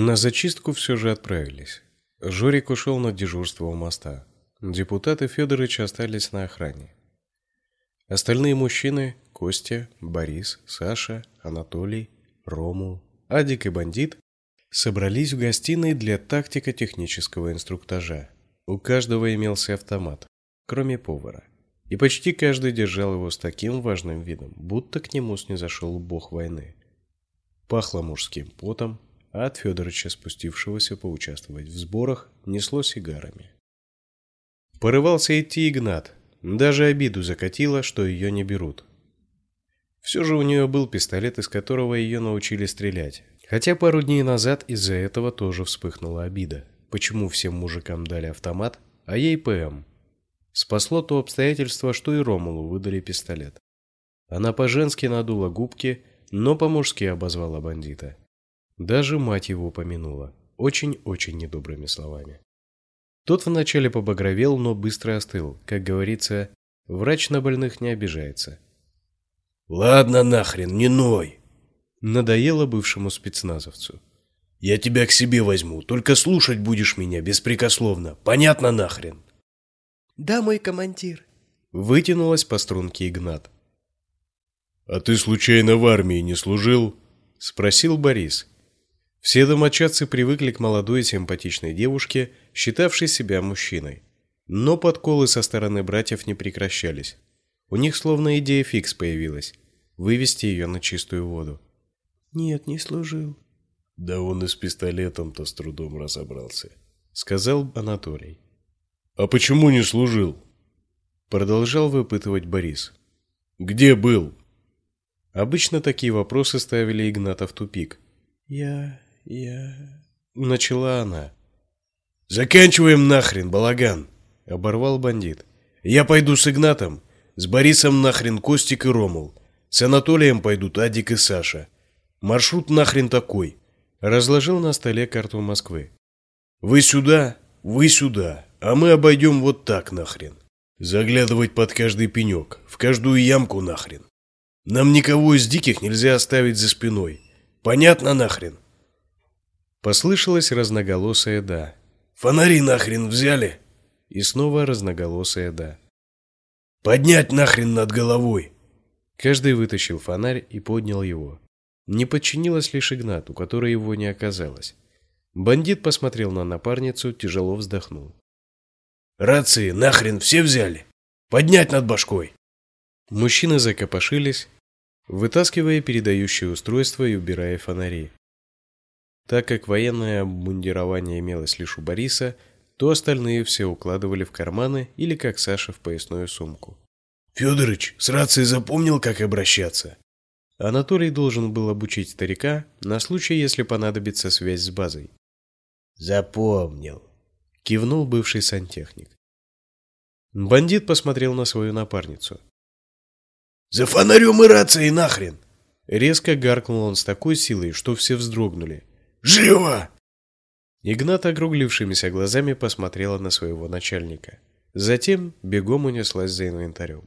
На зачистку все же отправились. Жорик ушел на дежурство у моста. Депутаты Федорович остались на охране. Остальные мужчины – Костя, Борис, Саша, Анатолий, Ромул, Адик и Бандит – собрались в гостиной для тактико-технического инструктажа. У каждого имелся автомат, кроме повара. И почти каждый держал его с таким важным видом, будто к нему снизошел бог войны. Пахло мужским потом, а от Федоровича, спустившегося поучаствовать в сборах, несло сигарами. Порывался идти Игнат, даже обиду закатила, что ее не берут. Все же у нее был пистолет, из которого ее научили стрелять. Хотя пару дней назад из-за этого тоже вспыхнула обида. Почему всем мужикам дали автомат, а ей ПМ? Спасло то обстоятельство, что и Ромулу выдали пистолет. Она по-женски надула губки, но по-мужски обозвала бандита. Даже мать его помянула, очень-очень недобрыми словами. Тот вначале побагровел, но быстро остыл. Как говорится, врач на больных не обижается. Ладно, нахрен, не ной. Надоело бывшему спецназовцу. Я тебя к себе возьму, только слушать будешь меня беспрекословно. Понятно нахрен? Да, мой командир. Вытянулась по струнке Игнат. А ты случайно в армии не служил? спросил Борис. Все домочадцы привыкли к молодой симпатичной девушке, считавшей себя мужчиной. Но подколы со стороны братьев не прекращались. У них словно идея фикс появилась вывести ее на чистую воду. Нет, не служил. Да он и с пистолетом-то с трудом разобрался, сказал Анатолий. А почему не служил? продолжал выпытывать Борис. Где был? Обычно такие вопросы ставили Игната в тупик. Я я начала она. Заканчиваем нахрен, балаган, оборвал бандит. Я пойду с Игнатом, с Борисом нахрен Костик и Ромул. С Анатолием пойдут Адик и Саша. Маршрут нахрен такой. Разложил на столе карту Москвы. Вы сюда, вы сюда, а мы обойдем вот так нахрен. Заглядывать под каждый пенек, в каждую ямку нахрен. Нам никого из диких нельзя оставить за спиной. Понятно нахрен? Послышалось разноголосое «да». «Фонари нахрен взяли?» И снова разноголосое «да». «Поднять нахрен над головой!» Каждый вытащил фонарь и поднял его. Не подчинилась лишь Игнату, которой его не оказалось. Бандит посмотрел на напарницу, тяжело вздохнул. «Рации нахрен все взяли? Поднять над башкой!» Мужчины закопошились, вытаскивая передающие устройства и убирая фонари. Так как военное обмундирование имелось лишь у Бориса, то остальные все укладывали в карманы или, как Саша, в поясную сумку. Федорыч, с рацией запомнил, как обращаться? Анатолий должен был обучить старика на случай, если понадобится связь с базой. Запомнил, кивнул бывший сантехник. Бандит посмотрел на свою напарницу. За фонарем и рацией нахрен! Резко гаркнул он с такой силой, что все вздрогнули. Живо! Игнат округлившимися глазами посмотрела на своего начальника. Затем бегом унеслась за инвентарем.